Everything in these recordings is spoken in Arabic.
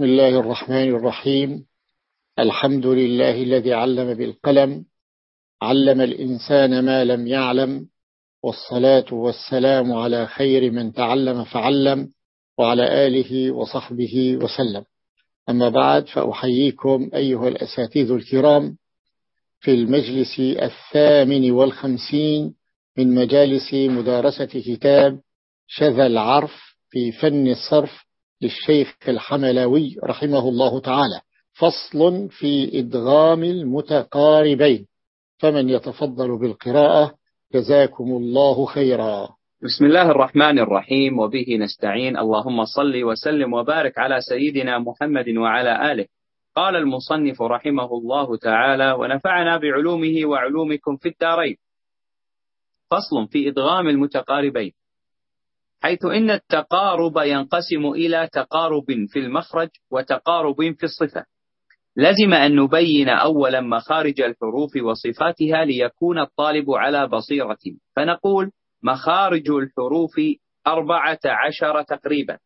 بسم الله الرحمن الرحيم. الحمد لله الذي علم بالقلم علم الإنسان ما لم يعلم والصلاة والسلام على خير من تعلم فعلم وعلى آله وصحبه وسلم. أما بعد فأحييكم أيها الأساتذة الكرام في المجلس الثامن والخمسين من مجالس مدارسة كتاب شذا العرف في فن الصرف للشيخ الحملاوي رحمه الله تعالى. فصل في إدغام المتقاربين. فمن يتفضل بالقراءة جزاكم الله خيرا. بسم الله الرحمن الرحيم. وبه نستعين. اللهم صل وسلم وبارك على سيدنا محمد وعلى آله. قال المصنف رحمه الله تعالى ونفعنا بعلومه وعلومكم في الدارين. فصل في إدغام المتقاربين. حيث إن التقارب ينقسم إلى تقارب في المخرج وتقارب في الصفة. لزم أن نبين أولا مخارج الحروف وصفاتها ليكون الطالب على بصيرة. فنقول مخارج الحروف أربعة عشر تقريبا.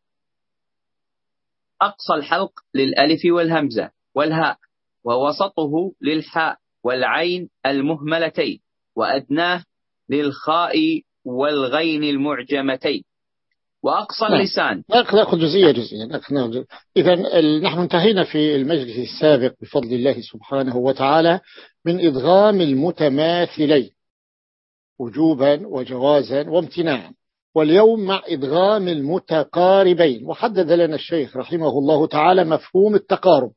أقصى الحلق للألف والهمزة والهاء ووسطه للحاء والعين المهملتين وأدناه للخاء والغين المعجمتين. وأقصى نعم. اللسان. نأخذ جزئية جزئية. إذا نحن انتهينا في المجلس السابق بفضل الله سبحانه وتعالى من إدغام المتماثلين وجوبا وجوازا وامتناعا. واليوم مع إدغام المتقاربين. وحدد لنا الشيخ رحمه الله تعالى مفهوم التقارب.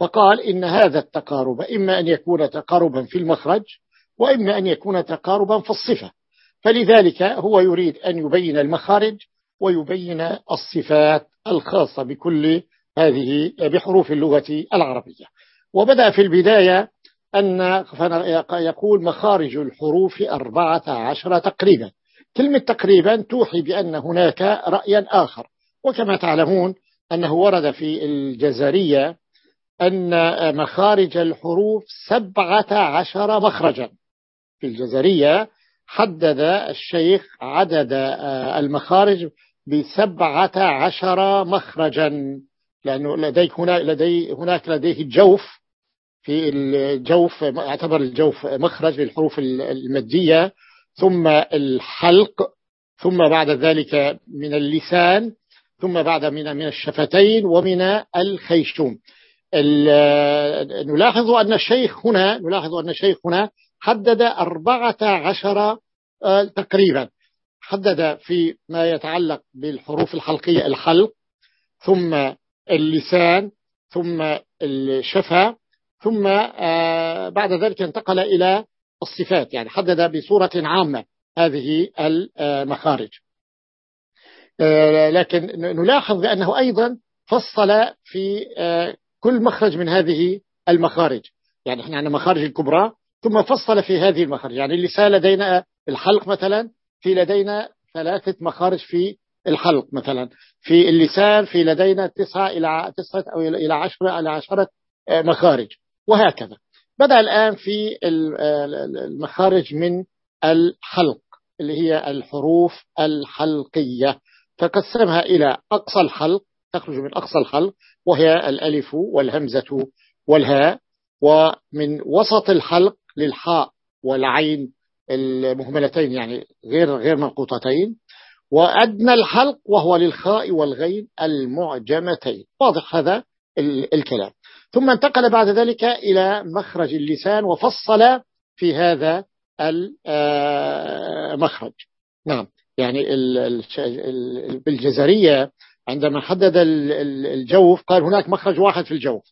فقال إن هذا التقارب إما أن يكون تقاربا في المخرج وإما أن يكون تقاربا في الصفة. فلذلك هو يريد أن يبين المخارج ويبين الصفات الخاصة بكل هذه بحروف اللغة العربية. وبدأ في البداية أن يقول مخارج الحروف أربعة عشر تقريبا. كلمة تقريبا توحي بأن هناك رأيا آخر. وكما تعلمون أنه ورد في الجزرية أن مخارج الحروف سبعة عشر مخرجا. في الجزرية حدد الشيخ عدد المخارج بسبعة عشر مخرجا. لأنه لديك هنا لدي هناك لديه الجوف في الجوف اعتبر الجوف مخرج للحروف المادية. ثم الحلق ثم بعد ذلك من اللسان ثم بعد من من الشفتين ومن الخيشوم نلاحظ أن الشيخ هنا نلاحظ أن الشيخ هنا حدد أربعة عشر آه، تقريبا. حدد في ما يتعلق بالحروف الحلقية الحلق ثم اللسان ثم الشفة ثم آه، بعد ذلك انتقل إلى الصفات. يعني حدد بصورة عامة هذه المخارج. آه، لكن نلاحظ بأنه أيضا فصل في آه، كل مخرج من هذه المخارج. يعني إحنا عندنا مخارج الكبرى ثم فصل في هذه المخارج. يعني اللسان لدينا الحلق مثلا في لدينا ثلاثة مخارج في الحلق مثلا. في اللسان في لدينا تسعة إلى تسعة أو إلى عشرة إلى عشرة آه، مخارج. وهكذا. بدأ الآن في المخارج من الحلق اللي هي الحروف الحلقية فقسمها إلى أقصى الحلق تخرج من أقصى الحلق وهي الألف والهمزة والهاء. ومن وسط الحلق للحاء والعين المهملتين يعني غير غير منقوطتين. وأدنى الحلق وهو للخاء والغين المعجمتين. واضح هذا الكلام. ثم انتقل بعد ذلك إلى مخرج اللسان وفصل في هذا المخرج نعم. يعني بالجزرية عندما حدد الجوف قال هناك مخرج واحد في الجوف.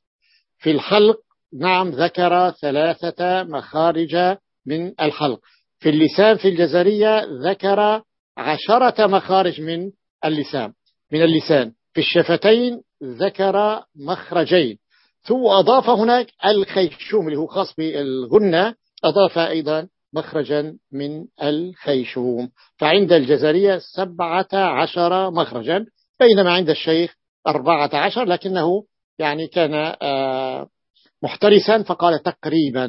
في الحلق نعم ذكر ثلاثة مخارج من الحلق. في اللسان في الجزرية ذكر عشرة مخارج من اللسان من اللسان. في الشفتين ذكر مخرجين. ثم أضاف هناك الخيشوم اللي هو خاص بالغنة أضاف أيضا مخرجا من الخيشوم. فعند الجزرية سبعة عشر مخرجا بينما عند الشيخ أربعة عشر لكنه يعني كان آه، محترسا فقال تقريبا.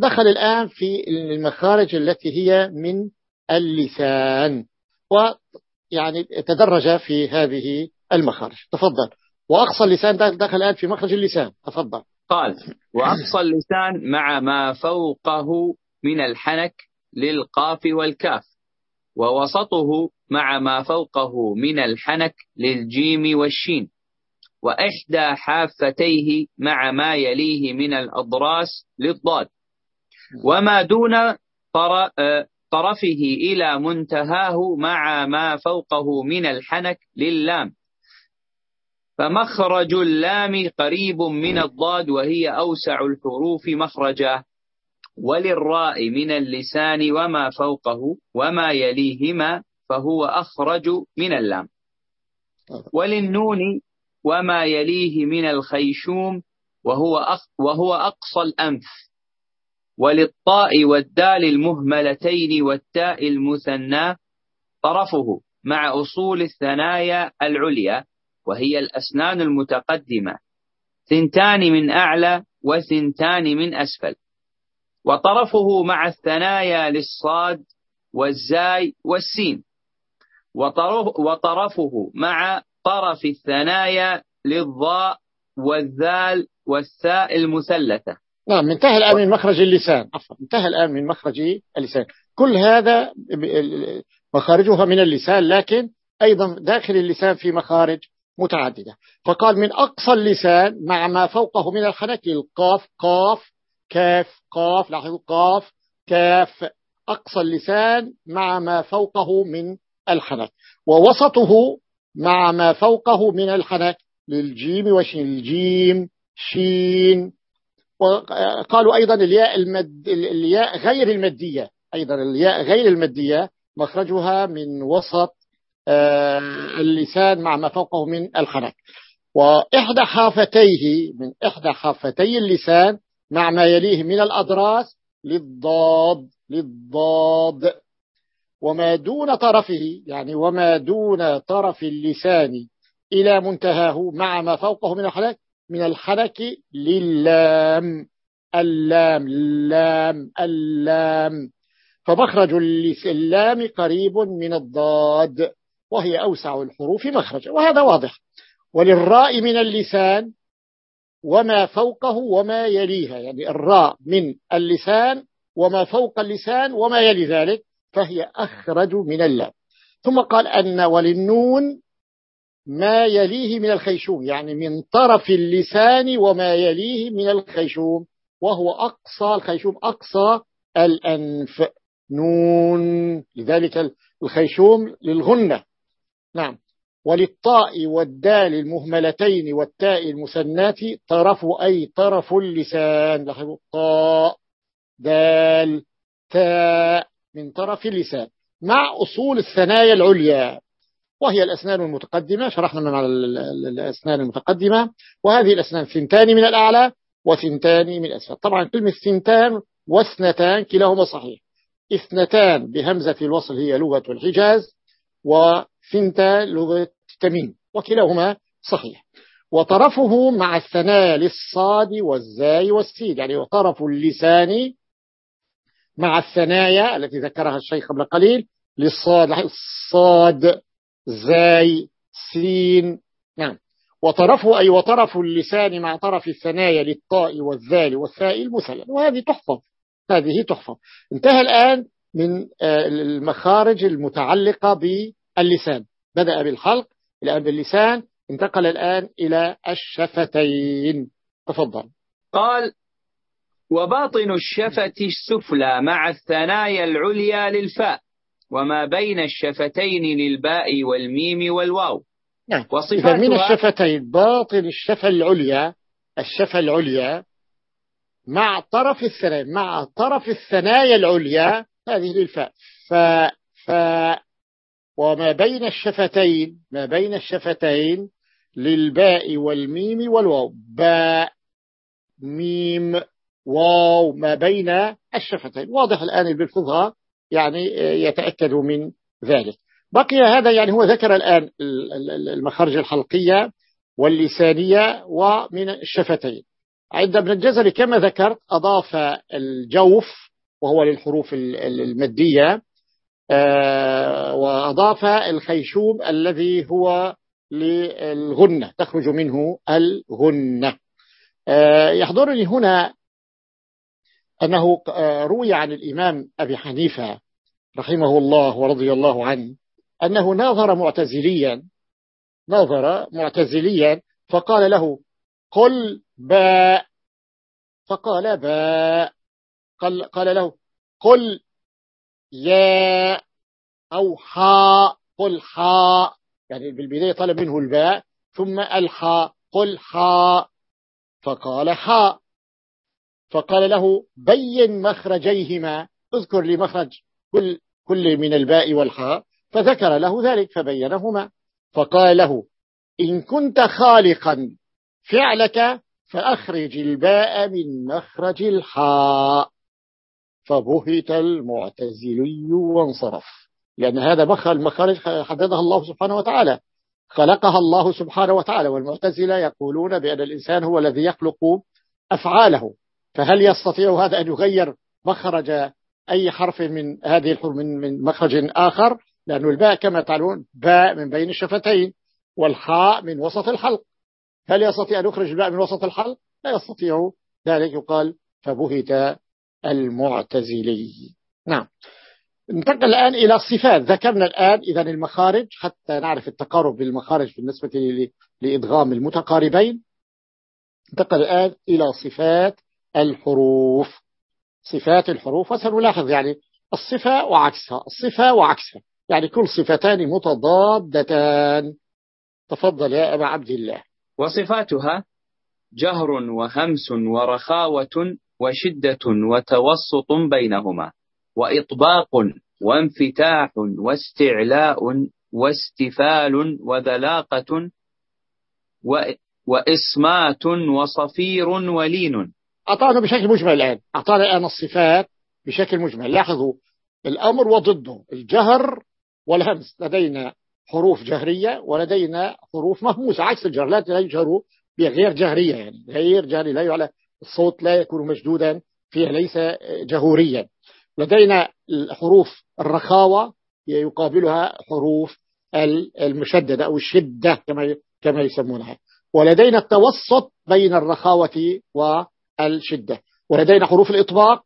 دخل الآن في المخارج التي هي من اللسان ويعني تدرج في هذه المخارج. تفضل. وأقصى اللسان دخل الآن في مخرج اللسان. تفضل. قال وأقصى اللسان مع ما فوقه من الحنك للقاف والكاف ووسطه مع ما فوقه من الحنك للجيم والشين وإحدى حافتيه مع ما يليه من الأضراس للضاد. وما دون طرفه إلى منتهاه مع ما فوقه من الحنك للام. فمخرج اللام قريب من الضاد وهي أوسع الحروف مخرجا وللراء من اللسان وما فوقه وما يليهما فهو أخرج من اللام. وللنون وما يليه من الخيشوم وهو أقصى الأنف. وللطاء والدال المهملتين والتاء المثنى طرفه مع أصول الثنايا العليا وهي الأسنان المتقدمة. ثنتان من أعلى وثنتان من أسفل. وطرفه مع الثنايا للصاد والزاي والسين. وطرفه مع طرف الثنايا للضاء والذال والثاء المثلثة. نعم انتهى الآن من مخرج اللسان. عفوا انتهى الآن من مخرج اللسان. كل هذا مخارجها من اللسان لكن أيضا داخل اللسان في مخارج متعددة. فقال من أقصى اللسان مع ما فوقه من الحنك القاف قاف كاف قاف لاحظوا قاف كاف. أقصى اللسان مع ما فوقه من الحنك ووسطه مع ما فوقه من الحنك للجيم وشين الجيم شين وقالوا أيضا الياء, المد الياء غير المادية أيضا الياء غير المادية مخرجها من وسط آه، اللسان مع ما فوقه من الحنك وإحدى حافتيه من إحدى حافتي اللسان مع ما يليه من الأضراس للضاد للضاد. وما دون طرفه يعني وما دون طرف اللسان إلى منتهاه مع ما فوقه من الحنك من الحنك للام. اللام اللام اللام. فمخرج اللام قريب من الضاد وهي أوسع الحروف مخرجا وهذا واضح. وللراء من اللسان وما فوقه وما يليها. يعني الراء من اللسان وما فوق اللسان وما يلي ذلك فهي أخرج من اللام. ثم قال أن وللنون ما يليه من الخيشوم يعني من طرف اللسان وما يليه من الخيشوم وهو أقصى الخيشوم أقصى الأنف. نون لذلك الخيشوم للغنة. نعم. وللطاء والدال المهملتين والتاء المثنات طرف أي طرف اللسان. لاحظوا طاء دال تاء من طرف اللسان. مع أصول الثنايا العليا. وهي الأسنان المتقدمة شرحنا من الأسنان المتقدمة وهذه الأسنان ثنتان من الأعلى وثنتان من الأسفل. طبعا كلمة ثنتان واثنتان كلاهما صحيح. اثنتان بهمزة الوصل هي لغة الحجاز وثنتا لغة تميم وكلاهما صحيح. وطرفه مع الثنايا للصاد والزاي والسين يعني وطرف اللسان مع الثنايا التي ذكرها الشيخ قبل قليل للصاد صاد زاي سين نعم. وطرفه أي وطرف اللسان مع طرف الثنايا للطاء والذال والثاء المثلث. وهذه تحفظ هذه تحفظ. انتهى الآن من آه، المخارج المتعلقة باللسان. بدأ بالحلق الآن باللسان انتقل الآن إلى الشفتين. تفضل. قال وباطن الشفة السفلى مع الثنايا العليا للفاء. وما بين الشفتين للباء والميم والواو. نعم. وصفاتها من الشفتين باطن الشفة العليا الشفة العليا مع طرف الثنايا مع طرف الثنايا العليا هذه للفاء. ف ف وما بين الشفتين ما بين الشفتين للباء والميم والواو. باء ميم واو ما بين الشفتين. واضح الآن اللي بيلفظها يعني يتأكد من ذلك. بقي هذا يعني هو ذكر الآن المخارج الحلقية واللسانية ومن الشفتين. عند ابن الجزري كما ذكرت أضاف الجوف وهو للحروف المادية آه، وأضاف الخيشوم الذي هو للغنة تخرج منه الغنة. آه، يحضرني هنا أنه آه، روي عن الإمام أبي حنيفة رحمه الله ورضي الله عنه أنه ناظر معتزليا ناظر معتزليا فقال له قل باء. فقال باء. قال, قال له قل يا أو حاء. قل حاء. يعني بالبداية طلب منه الباء ثم الحاء. قل حاء. فقال حاء. فقال له بين مخرجيهما اذكر لي مخرج كل, كل من الباء والحاء فذكر له ذلك فبينهما. فقال له إن كنت خالقا فعلك فأخرج الباء من مخرج الحاء. فبهت المعتزلي وانصرف. لأن هذا مخرج المخارج حددها الله سبحانه وتعالى. خلقها الله سبحانه وتعالى والمعتزلة يقولون بأن الإنسان هو الذي يخلق أفعاله. فهل يستطيع هذا أن يغير مخرج أي حرف من هذه الحروف من, من مخرج آخر؟ لأن الباء كما تعلمون باء من بين الشفتين والحاء من وسط الحلق. هل يستطيع أن يخرج الباء من وسط الحلق؟ لا يستطيع. ذلك يقال فبهت المعتزلي. نعم. ننتقل الآن إلى الصفات. ذكرنا الآن إذا المخارج حتى نعرف التقارب بالمخارج بالنسبة لإدغام المتقاربين. ننتقل الآن إلى صفات الحروف. صفات الحروف. وسنلاحظ يعني الصفة وعكسها. الصفة وعكسها. يعني كل صفتان متضادتان. تفضل يا أبا عبد الله. وصفاتها جهر وهمس ورخاوة وشدة وتوسط بينهما. وإطباق وانفتاح واستعلاء واستفال وذلاقة وإصمات وصفير ولين. أعطانا بشكل مجمل الآن. أعطانا الآن الصفات بشكل مجمل. لاحظوا الأمر وضده. الجهر والهمس. لدينا حروف جهرية ولدينا حروف مهموسة. عكس الجهر. لا يجهر بغير جهرية يعني. غير جهري لا يعلى. الصوت لا يكون مشدودا. فيها ليس جهوريا. لدينا الحروف الرخاوة. يقابلها حروف المشددة أو الشدة كما كما يسمونها. ولدينا التوسط بين الرخاوة والشدة ولدينا حروف الإطباق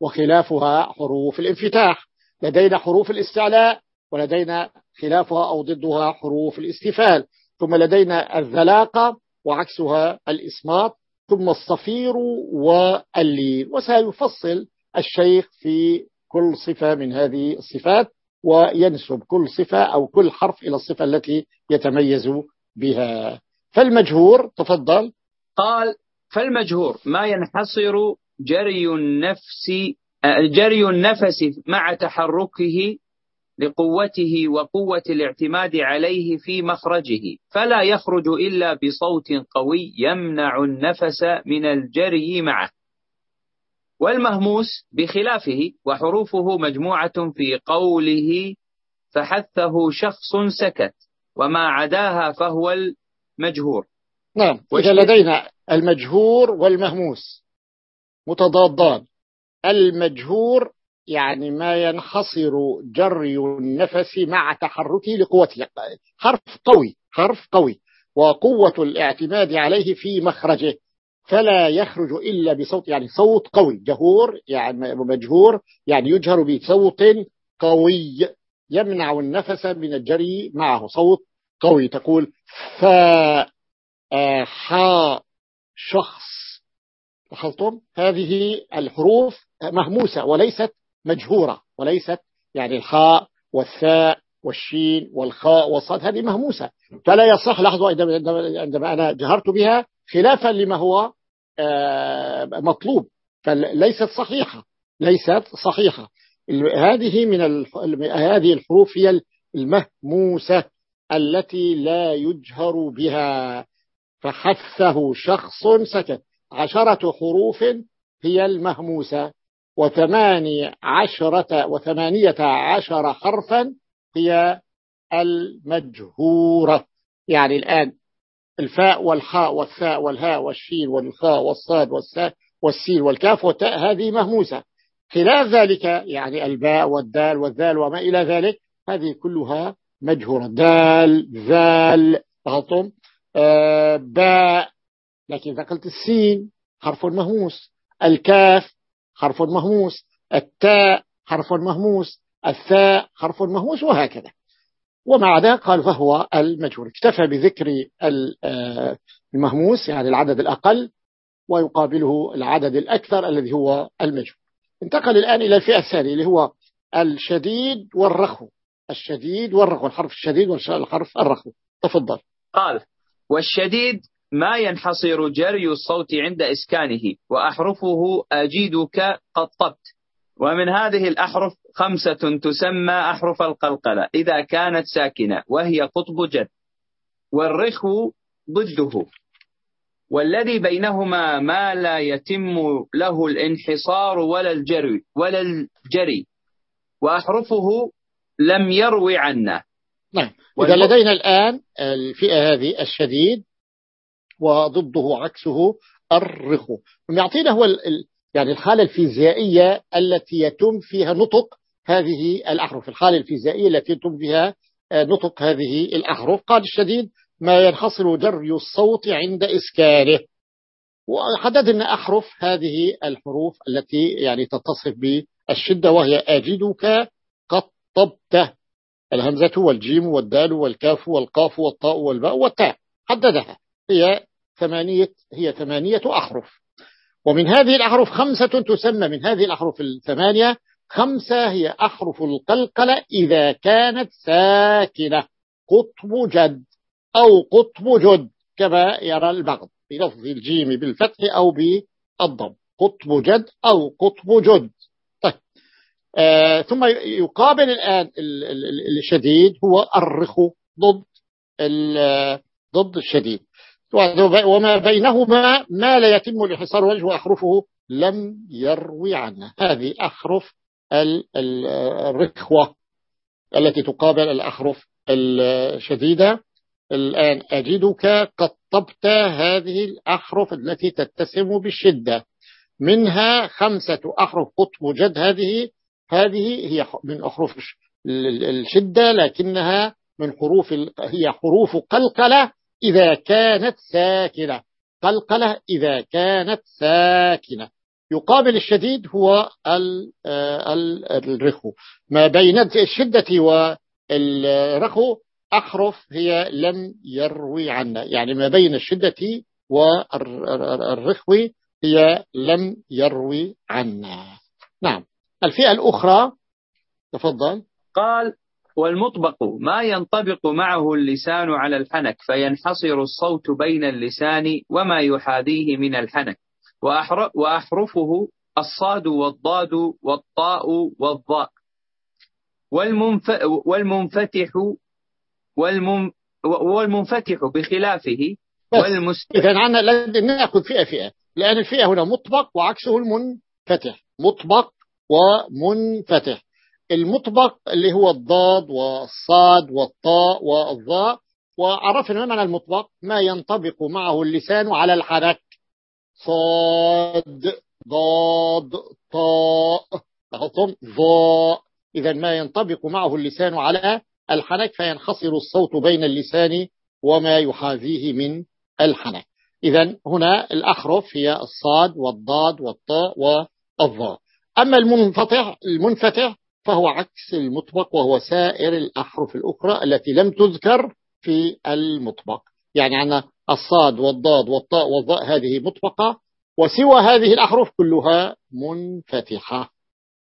وخلافها حروف الانفتاح. لدينا حروف الاستعلاء ولدينا خلافها أو ضدها حروف الاستفال ثم لدينا الذلاقة وعكسها الإسماط. ثم الصفير واللين. وسيفصل الشيخ في كل صفة من هذه الصفات وينسب كل صفة أو كل حرف إلى الصفة التي يتميز بها. فالمجهور تفضل. قال فالمجهور ما ينحصر جري النفس جري النفس مع تحركه لقوته وقوة الاعتماد عليه في مخرجه. فلا يخرج إلا بصوت قوي يمنع النفس من الجري معه. والمهموس بخلافه وحروفه مجموعة في قوله فحثه شخص سكت وما عداها فهو المجهور. نعم إذا لدينا المجهور والمهموس متضادان. المجهور يعني ما ينحصر جري النفس مع تحركه لقوته. حرف قوي حرف قوي. وقوة الاعتماد عليه في مخرجه. فلا يخرج إلا بصوت يعني صوت قوي. جهور يعني مجهور يعني يجهر بصوت قوي. يمنع النفس من الجري معه. صوت قوي تقول فا حا شخص. لاحظتم هذه الحروف مهموسة وليست مجهورة وليست يعني الخاء والثاء والشين والخاء والصاد هذه مهموسة. فلا يصح لحظة عندما أنا جهرت بها خلافا لما هو آه، مطلوب. فليست صحيحة ليست صحيحة. هذه من هذه الحروف هي المهموسة التي لا يجهر بها فحثه شخص سكت. عشرة حروف هي المهموسة. وثماني عشرة وثمانية عشر حرفا هي المجهورة. يعني الآن الفاء والحاء والثاء والهاء والشين والخاء والصاد والساء والسين والكاف والتاء هذه مهموسة. خلاف ذلك يعني الباء والدال والذال وما إلى ذلك هذه كلها مجهورة. دال ذال لاحظتم باء لكن إذا قلت السين حرف مهموس. الكاف حرف مهموس. التاء حرف مهموس. الثاء حرف مهموس وهكذا. ومع ذلك قال فهو المجهول. اكتفى بذكر آه، المهموس يعني العدد الأقل ويقابله العدد الأكثر الذي هو المجهول. انتقل الآن إلى الفئة الثانية اللي هو الشديد والرخو. الشديد والرخو. الحرف الشديد والحرف الرخو. تفضل. قال والشديد ما ينحصر جري الصوت عند إسكانه وأحرفه أجيدك قد طبت. ومن هذه الأحرف خمسة تسمى أحرف القلقلة إذا كانت ساكنة وهي قطب جد والرخو ضده. والذي بينهما ما لا يتم له الانحصار ولا الجري ولا الجري. وأحرفه لم يروي عنا. نعم. إذا لدينا الآن الفئة هذه الشديد وضده عكسه الرخو يعطينا هو يعني الحالة الفيزيائية التي يتم فيها نطق هذه الأحرف. الحالة الفيزيائية التي يتم فيها آه، نطق هذه الأحرف. قال الشديد ما ينحصر جري الصوت عند إسكانه. وحددنا أحرف هذه الحروف التي يعني تتصف بالشدة وهي أجدك قطبته. الهمزة والجيم والدال والكاف والقاف والطاء والباء والتاء حددها. هي ثمانية هي ثمانية أحرف. ومن هذه الأحرف خمسة تسمى من هذه الأحرف الثمانية خمسة هي أحرف القلقلة إذا كانت ساكنة. قطب جد أو قطب جد كما يرى البعض بلفظ الجيم بالفتح أو بالضم. قطب جد أو قطب جد. ثم يقابل الآن الشديد هو الرخو ضد ضد الشديد. وما بينهما ما لا يتم الحصار وجه وأحرفه لم يروي عنه. هذه أحرف الرخوة التي تقابل الأحرف الشديدة. الآن أجدك قطبت هذه الأحرف التي تتسم بالشدة. منها خمسة أحرف قطب جد هذه هذه هي من أحرف الشدة لكنها من حروف هي حروف قلقلة إذا كانت ساكنة. قلقلة إذا كانت ساكنة. يقابل الشديد هو آه، الرخو. ما بين الشدة والرخو أحرف هي لم يروي عنا. يعني ما بين الشدة والرخو هي لم يروي عنا. نعم. الفئة الأخرى تفضل. قال والمطبق ما ينطبق معه اللسان على الحنك فينحصر الصوت بين اللسان وما يحاذيه من الحنك. وأحرفه الصاد والضاد والطاء والضاء. والمنف والمنفتح والمن والمنفتح بخلافه. والمست... إذا عنا لازم نأخذ فئة فئة لأن الفئة هنا مطبق وعكسه المنفتح. مطبق ومنفتح. المطبق اللي هو الضاد والصاد والطاء والظاء وعرفنا ما معنى المطبق ما ينطبق معه اللسان على الحرك. صاد ضاد طاء لاحظتم؟ ضاء. إذا ما ينطبق معه اللسان على الحنك فينحصر الصوت بين اللسان وما يحاذيه من الحنك إذا هنا الأحرف هي الصاد والضاد والطاء والضاء أما المنفتح المنفتح فهو عكس المطبق وهو سائر الأحرف الأخرى التي لم تذكر في المطبق. يعني عندنا الصاد والضاد والطاء والضاء هذه مطبقة وسوى هذه الأحرف كلها منفتحة.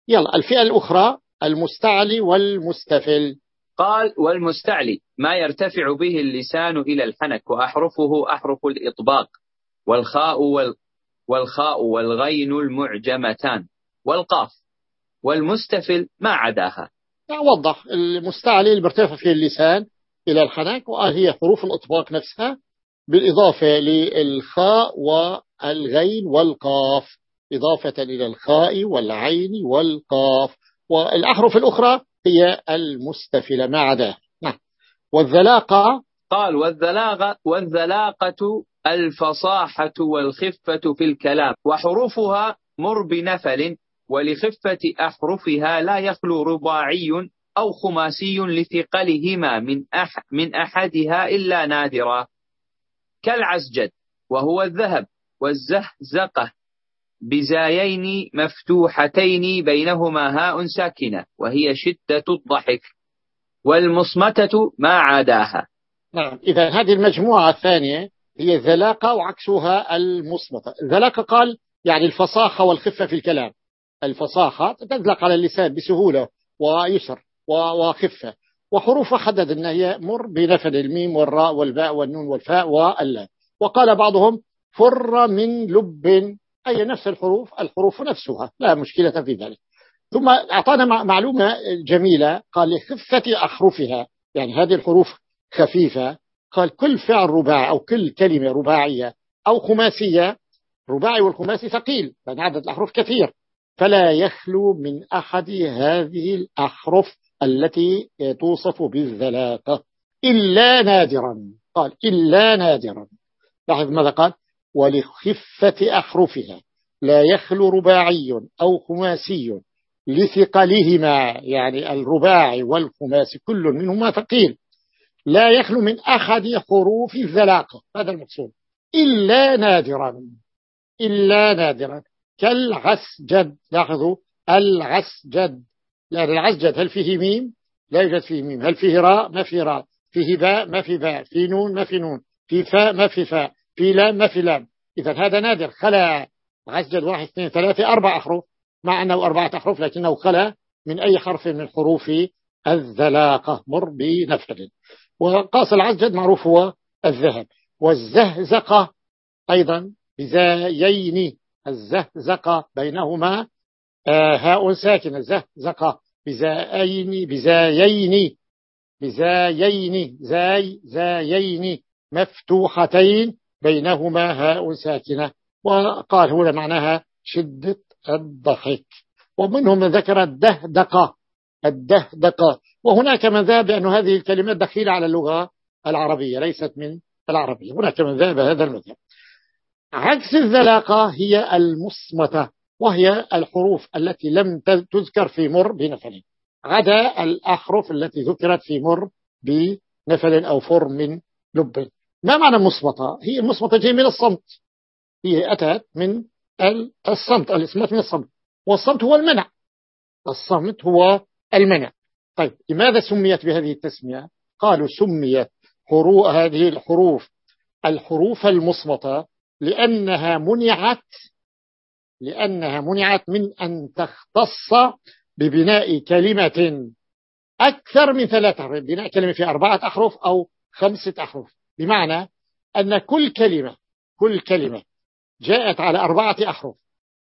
يلا الفئة الأخرى المستعلي والمستفل. قال والمستعلي ما يرتفع به اللسان إلى الحنك وأحرفه أحرف الإطباق والخاء وال والخاء والغين المعجمتان. والقاف والمستفل ما عداها. وضح. المستعلي اللي بيرتفع فيه اللسان إلى الحنك وهي حروف الإطباق نفسها بالإضافة للخاء والغين والقاف. إضافة إلى الخاء والعين والقاف. والأحرف الأخرى هي المستفلة ما عداه. نعم. والذلاقة؟ قال والذلاقة والذلاقة الفصاحة والخفة في الكلام. وحروفها مر بنفل ولخفة أحرفها لا يخلو رباعي أو خماسي لثقلهما من, أح من أحدها إلا نادرا. كالعسجد وهو الذهب والزهزقة بزايين مفتوحتين بينهما هاء ساكنة وهي شدة الضحك. والمصمتة ما عاداها. نعم إذا هذه المجموعة الثانية هي الذلاقة وعكسها المصمتة. الذلاقة قال يعني الفصاحة والخفة في الكلام. الفصاحة تدلق على اللسان بسهولة ويسر وخفة. وحروف حدد أن هي مر بنفل الميم والراء والباء والنون والفاء واللام. وقال بعضهم فر من لب أي نفس الحروف الحروف نفسها لا مشكلة في ذلك. ثم أعطانا معلومة جميلة قال لخفة أحرفها يعني هذه الحروف خفيفة قال كل فعل رباعي أو كل كلمة رباعية أو خماسية رباعي والخماسي ثقيل لأن عدد الأحرف كثير. فلا يخلو من أحد هذه الأحرف التي توصف بالذلاقة إلا نادرا. قال إلا نادرا. لاحظ ماذا قال؟ ولخفة أحرفها. لا يخلو رباعي أو خماسي لثقلهما يعني الرباعي والخماسي كل منهما ثقيل. لا يخلو من أحد حروف الذلاقة هذا المقصود. إلا نادرا. إلا نادرا. كالعسجد. لاحظوا العسجد. لأن العسجد هل فيه ميم؟ لا يوجد فيه ميم. هل فيه راء؟ ما فيه راء. فيه باء؟ ما فيه باء. في نون؟ ما في نون. في فاء؟ ما في فاء. في لام؟ ما في لام. إذا هذا نادر. خلا. عسجد واحد اثنين ثلاثة أربع أحرف. مع أنه أربعة أحرف لكنه خلا من أي حرف من حروف الذلاقة. مر بنفل وقاس العسجد معروف هو الذهب. والزهزقة أيضا بزايين. الزهزقة بينهما آه، هاء ساكنة زهزقة بزايين بزايين بزايين زاي زايين مفتوحتين. بينهما هاء ساكنة. وقال هنا معناها شدة الضحك. ومنهم من ذكر الدهدقة الدهدقة. وهناك من ذهب بأن هذه الكلمات دخيلة على اللغة العربية ليست من العربية. هناك من ذهب هذا المذهب. عكس الذلاقة هي المصمتة وهي الحروف التي لم تذكر في مر بنفل. عدا الأحرف التي ذكرت في مر بنفل أو فر من لب. ما معنى مصمتة؟ هي المصمتة جاي من الصمت. هي أتت من الصمت الإصمات من الصمت. والصمت هو المنع. الصمت هو المنع. طيب لماذا سميت بهذه التسمية؟ قالوا سميت هذه الحروف الحروف المصمتة لأنها منعت لأنها منعت من أن تختص ببناء كلمة أكثر من ثلاثة. أحرف بناء كلمة في أربعة أحرف أو خمسة أحرف. بمعنى أن كل كلمة كل كلمة جاءت على أربعة أحرف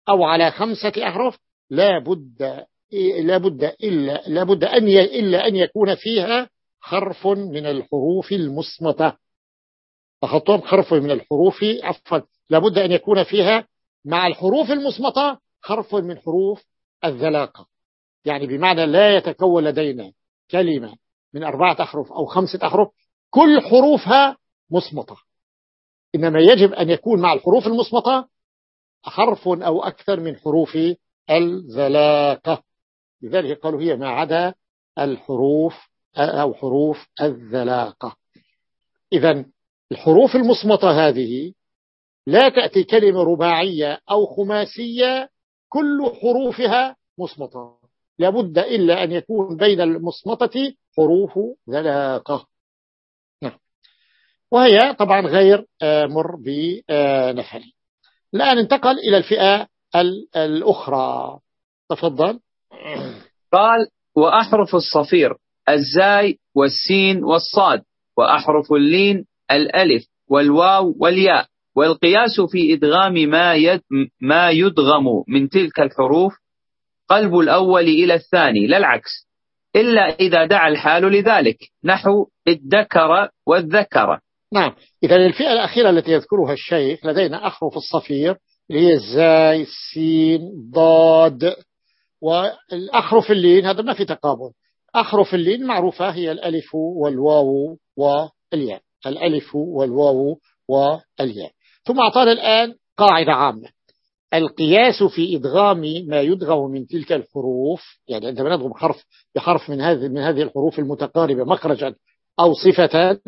أو على خمسة أحرف لا بد لا بد إلا لا بد أن إلا أن يكون فيها حرف من الحروف المصمتة أخطهم حرف من الحروف عفوا لابد أن يكون فيها مع الحروف المصمتة حرف من حروف الذلاقة. يعني بمعنى لا يتكون لدينا كلمة من أربعة أحرف أو خمسة أحرف كل حروفها مصمتة. إنما يجب أن يكون مع الحروف المصمتة حرف أو أكثر من حروف الذلاقة. لذلك قالوا هي ما عدا الحروف أو حروف الذلاقة. إذا الحروف المصمتة هذه لا تأتي كلمة رباعية أو خماسية كل حروفها مصمتة لابد إلا أن يكون بين المصمتة حروف ذلاقة. نعم. وهي طبعا غير آه، مر بنحل. الآن انتقل إلى الفئة الأخرى. تفضل. قال وأحرف الصفير الزاي والسين والصاد وأحرف اللين الألف والواو والياء والقياس في إدغام ما, يد ما يدغم من تلك الحروف قلب الأول إلى الثاني لا العكس. إلا إذا دعا الحال لذلك. نحو الذكر والذكر. نعم. إذا الفئة الأخيرة التي يذكرها الشيخ لدينا أحرف الصفير اللي هي الزاي السين ضاد والأحرف اللين هذا ما في تقابل. أحرف اللين معروفة هي الألف والواو والياء. الألف والواو والياء. ثم أعطانا الآن قاعدة عامة. القياس في إدغام ما يدغم من تلك الحروف يعني عندما ندغم حرف بحرف من هذه من هذه الحروف المتقاربة مخرجا أو صفة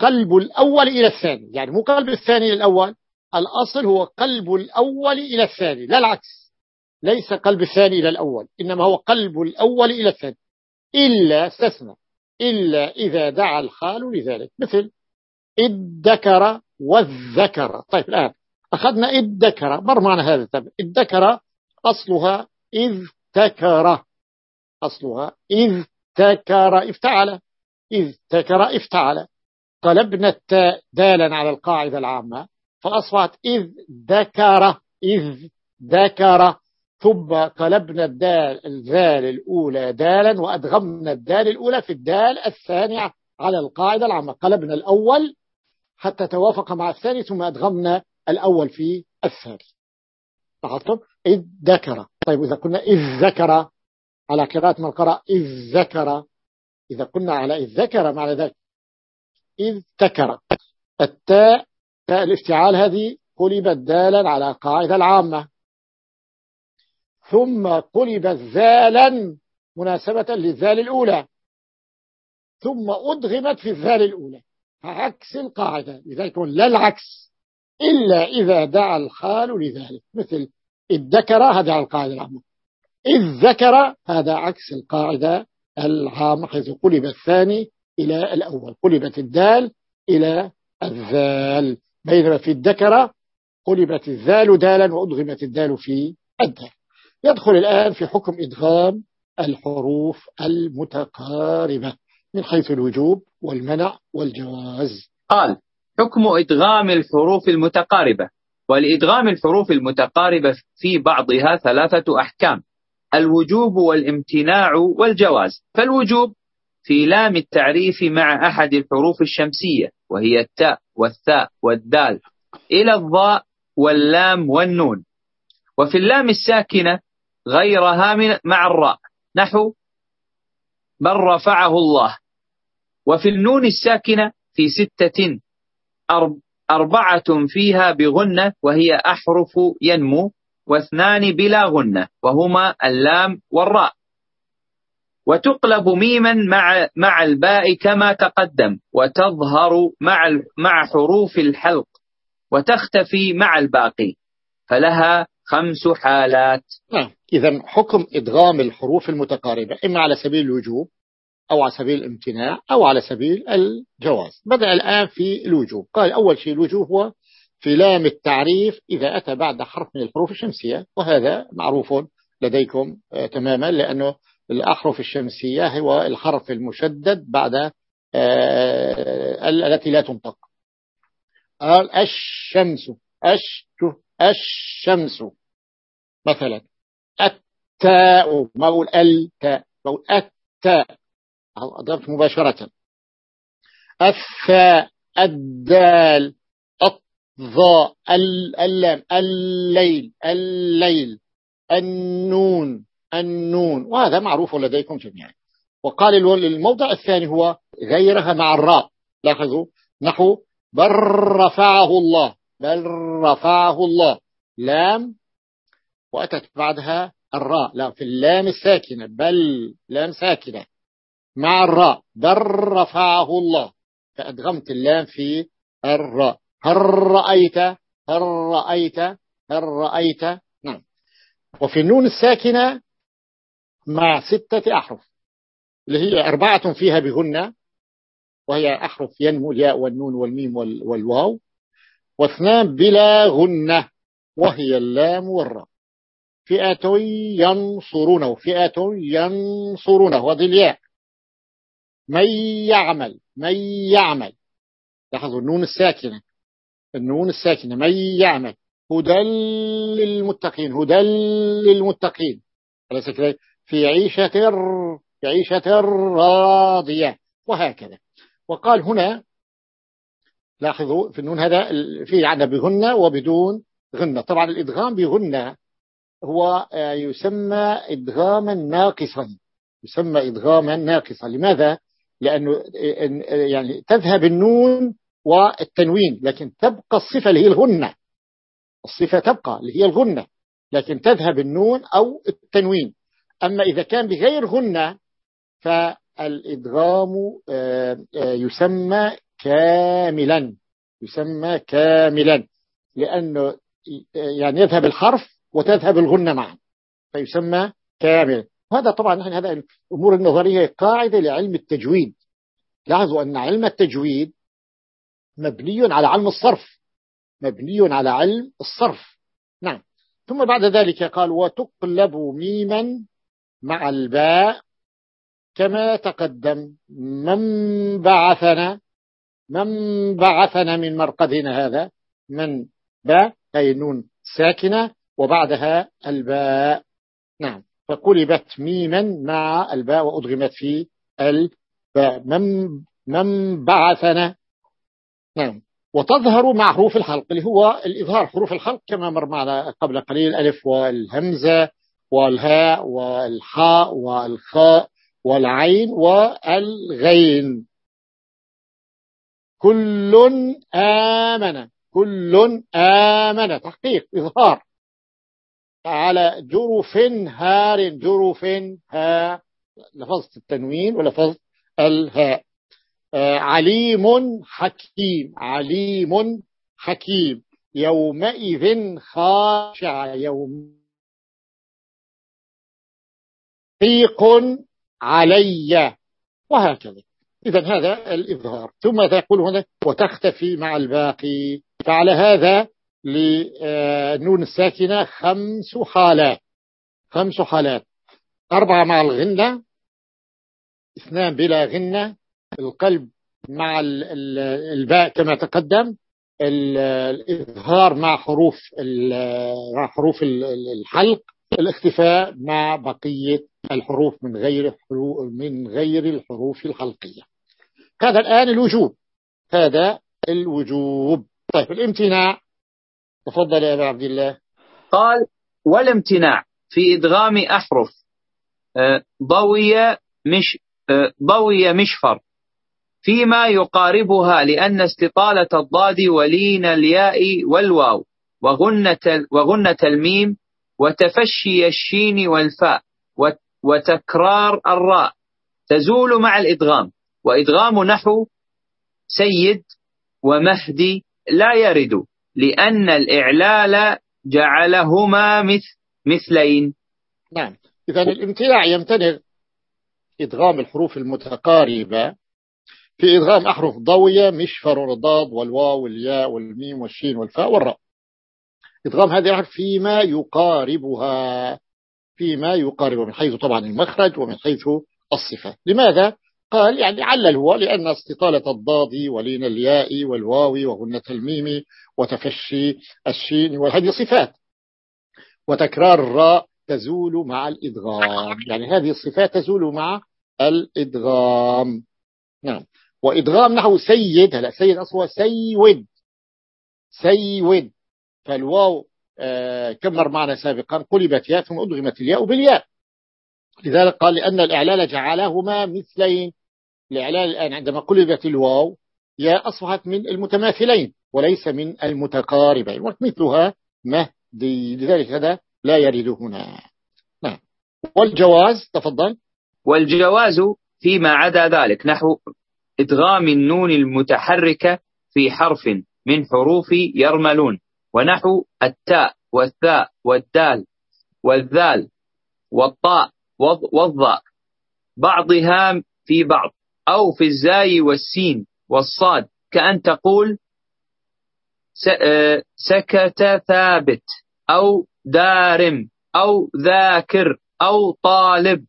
قلب الأول إلى الثاني. يعني مو قلب الثاني إلى الأول الأصل هو قلب الأول إلى الثاني لا العكس. ليس قلب الثاني إلى الأول إنما هو قلب الأول إلى الثاني. إلا استثنى. إلا إذا دعا الحال لذلك. مثل الذكر والذكر. طيب الآن أخذنا ادكر مر معنى هذا طيب ادكر أصلها إذ تكر أصلها إذ تكر افتعل. إذ تكر افتعل. قلبنا التاء دالا على القاعدة العامة فأصبحت إذ ذكر. إذ ذكر. ثم قلبنا الدال الذال الأولى دالا وأدغمنا الدال الأولى في الدال الثانية على القاعدة العامة. قلبنا الأول حتى توافق مع الثاني ثم أدغمنا الأول في الثاني. لاحظتم إذ ذكر. طيب إذا كنا إذ ذكر على قراءة من قرأ إذ ذكر. إذا كنا على إذ ذكر معنى ذلك إذ تكر التاء تاء الافتعال هذه قلبت دالا على قاعدة العامة. ثم قلبت ذالا مناسبة للذال الأولى. ثم أدغمت في الذال الأولى. عكس القاعدة. لذلك لا العكس. إلا إذا دعا الحال لذلك. مثل الذكر هذا على القاعدة العامة. إذ ذكر هذا عكس القاعدة العامة حيث قلب الثاني إلى الأول. قلبت الدال إلى الذال. بينما في الذكر قلبت الذال دالا وأدغمت الدال في الدال. يدخل الآن في حكم إدغام الحروف المتقاربة من حيث الوجوب والمنع والجواز. قال حكم إدغام الحروف المتقاربة. ولإدغام الحروف المتقاربة في بعضها ثلاثة أحكام. الوجوب والامتناع والجواز. فالوجوب في لام التعريف مع أحد الحروف الشمسية وهي التاء والثاء والدال إلى الضاء واللام والنون. وفي اللام الساكنة غيرها من مع الراء. نحو بل رفعه الله وفي النون الساكنة في ستة أربعة فيها بغنة وهي أحرف ينمو واثنان بلا غنة وهما اللام والراء. وتقلب ميما مع مع الباء كما تقدم وتظهر مع مع حروف الحلق وتختفي مع الباقي. فلها خمس حالات. نعم. إذا حكم إدغام الحروف المتقاربة إما على سبيل الوجوب أو على سبيل الامتناع أو على سبيل الجواز. بدأ الآن في الوجوب. قال أول شيء الوجوب هو في لام التعريف إذا أتى بعد حرف من الحروف الشمسية وهذا معروف لديكم آه، تماما لأنه الأحرف الشمسية هو الحرف المشدد بعد آه، التي لا تنطق. قال الشمس أش الشمس مثلا التاء ما أقول التاء بقول التاء أضربت مباشرة. الثاء الدال الضاء اللام الليل الليل النون النون وهذا معروف لديكم جميعا. وقال الموضع الثاني هو غيرها مع الراء. لاحظوا نحو بل رفعه الله. بل رفعه الله. لام وأتت بعدها الراء. لا في اللام الساكنة. بل لام ساكنة. مع الراء. بل رفعه الله. فأدغمت اللام في الراء. هل رأيت؟ هل رأيت؟ هل رأيت؟ نعم. وفي النون الساكنة مع ستة أحرف. اللي هي أربعة فيها بهن وهي أحرف ينمو الياء والنون والميم والواو. واثنان بلا غنة وهي اللام والراء. فئة ينصرونه فئة ينصرونه وهذه الياء. من يعمل من يعمل. لاحظوا النون الساكنة النون الساكنة. من يعمل. هدى للمتقين هدى للمتقين. أليس كذلك؟ في عيشة في عيشة راضية وهكذا. وقال هنا لاحظوا في النون هذا في عندنا بغنة وبدون غنة طبعا الإدغام بغنة هو آه، يسمى إدغاما ناقصا. يسمى إدغاما ناقصا. لماذا؟ لأنه آه، آه، يعني تذهب النون والتنوين لكن تبقى الصفة اللي هي الغنة. الصفة تبقى اللي هي الغنة لكن تذهب النون أو التنوين. أما إذا كان بغير غنة فالإدغام يسمى كاملا يسمى كاملا لأنه يعني يذهب الحرف وتذهب الغنة معا فيسمى كاملا. وهذا طبعا نحن هذا الأمور النظرية قاعدة لعلم التجويد. لاحظوا أن علم التجويد مبني على علم الصرف مبني على علم الصرف. نعم. ثم بعد ذلك قال وتقلب ميما مع الباء كما تقدم. من بعثنا؟ من بعثنا من مرقدنا هذا؟ من باء أي النون ساكنة وبعدها الباء. نعم. فقلبت ميما مع الباء وأدغمت في الباء. من, من بعثنا؟ نعم. وتظهر مع حروف الحلق اللي هو الإظهار حروف الحلق كما مر معنا قبل قليل الألف والهمزة والهاء والحاء والخاء والعين والغين. كل آمن. كل آمن. تحقيق إظهار. على جرف هار. جرف ها. لفظت التنوين ولفظت الهاء آه، عليم حكيم. عليم حكيم. يومئذ خاشع. يوم ضيق علي. وهكذا. إذا هذا الإظهار. ثم تقول هنا وتختفي مع الباقي. فعلى هذا لنون الساكنة خمس حالات. خمس حالات. أربعة مع الغنة اثنان بلا غنة القلب مع الباء كما تقدم الإظهار مع حروف مع حروف الحلق الاختفاء مع بقية الحروف من غير من غير الحروف الحلقية. هذا الآن الوجوب. هذا الوجوب. طيب الامتناع. تفضل يا أبا عبد الله. قال والامتناع في إدغام أحرف آه، ضوية مش آه، ضوية مشفر فيما يقاربها لأن استطالة الضاد ولين الياء والواو وغنة, وغنة الميم وتفشي الشين والفاء وتكرار الراء. تزول مع الإدغام. وإدغام نحو سيد ومهدي لا يرد لأن الإعلال جعلهما مثل مثلين. نعم. إذا الامتناع يمتنع إدغام الحروف المتقاربة في إدغام أحرف ضوية مشفر الضاد والواو والياء والميم والشين والفاء والراء. إدغام هذه الأحرف فيما يقاربها فيما يقارب من حيث طبعا المخرج ومن حيث الصفة. لماذا؟ قال يعني علل هو لأن استطالة الضاد ولين الياء والواو وغنة الميم وتفشي الشين وهذه صفات. وتكرار الراء تزول مع الإدغام. يعني هذه الصفات تزول مع الإدغام. نعم. وإدغام نحو سيد هلا سيد أصله سيود. سيود. فالواو آه كم مر معنا سابقا قلبت ياء ثم أدغمت الياء بالياء. لذلك قال لأن الإعلال جعلهما مثلين. الإعلال الآن عندما قلبت الواو يا أصبحت من المتماثلين وليس من المتقاربين ومثلها مهدي لذلك هذا لا يرد هنا. نعم. والجواز تفضل. والجواز فيما عدا ذلك نحو إدغام النون المتحركة في حرف من حروف يرملون ونحو التاء والثاء والدال والذال والطاء والضاء بعضها في بعض. أو في الزاي والسين والصاد كأن تقول آه، سكت ثابت أو دارم أو ذاكر أو طالب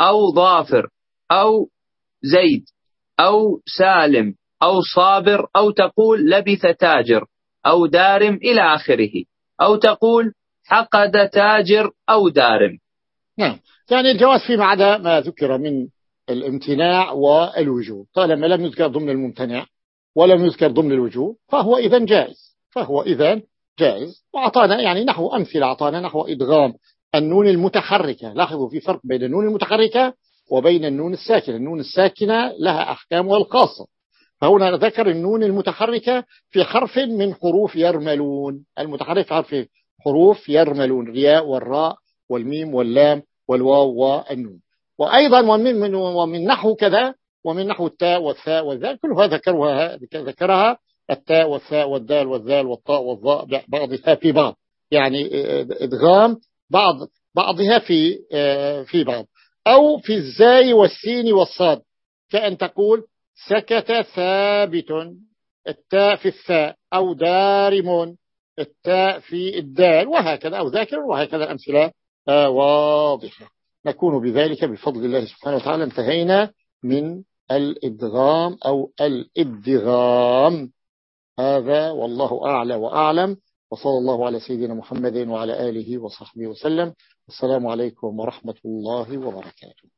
أو ظافر أو زيد أو سالم أو صابر أو تقول لبث تاجر أو دارم إلى آخره أو تقول حقد تاجر أو دارم. نعم. يعني الجواز فيما عدا ما ذكر من الامتناع والوجوب. طالما لم يذكر ضمن الممتنع ولم يذكر ضمن الوجوب فهو إذا جائز. فهو إذا جائز. وأعطانا يعني نحو أمثلة أعطانا نحو إدغام النون المتحركة. لاحظوا في فرق بين النون المتحركة وبين النون الساكنة. النون الساكنة لها أحكامها الخاصة فهنا ذكر النون المتحركة في حرف من حروف يرملون. المتحرك في حرف حروف يرملون. الياء والراء والميم واللام والواو والنون. وأيضا ومن, ومن نحو كذا ومن نحو التاء والثاء والذال كلها ذكرها ذكرها التاء والثاء والدال والذال والطاء والظاء بعضها في بعض. يعني إدغام بعض بعضها في في بعض. أو في الزاي والسين والصاد كأن تقول سكت ثابت التاء في الثاء أو دارم التاء في الدال وهكذا أو ذاكر وهكذا الأمثلة واضحة. نكون بذلك بفضل الله سبحانه وتعالى انتهينا من الإدغام أو الإدغام. هذا والله أعلى وأعلم. وصلى الله على سيدنا محمد وعلى آله وصحبه وسلم. السلام عليكم ورحمة الله وبركاته.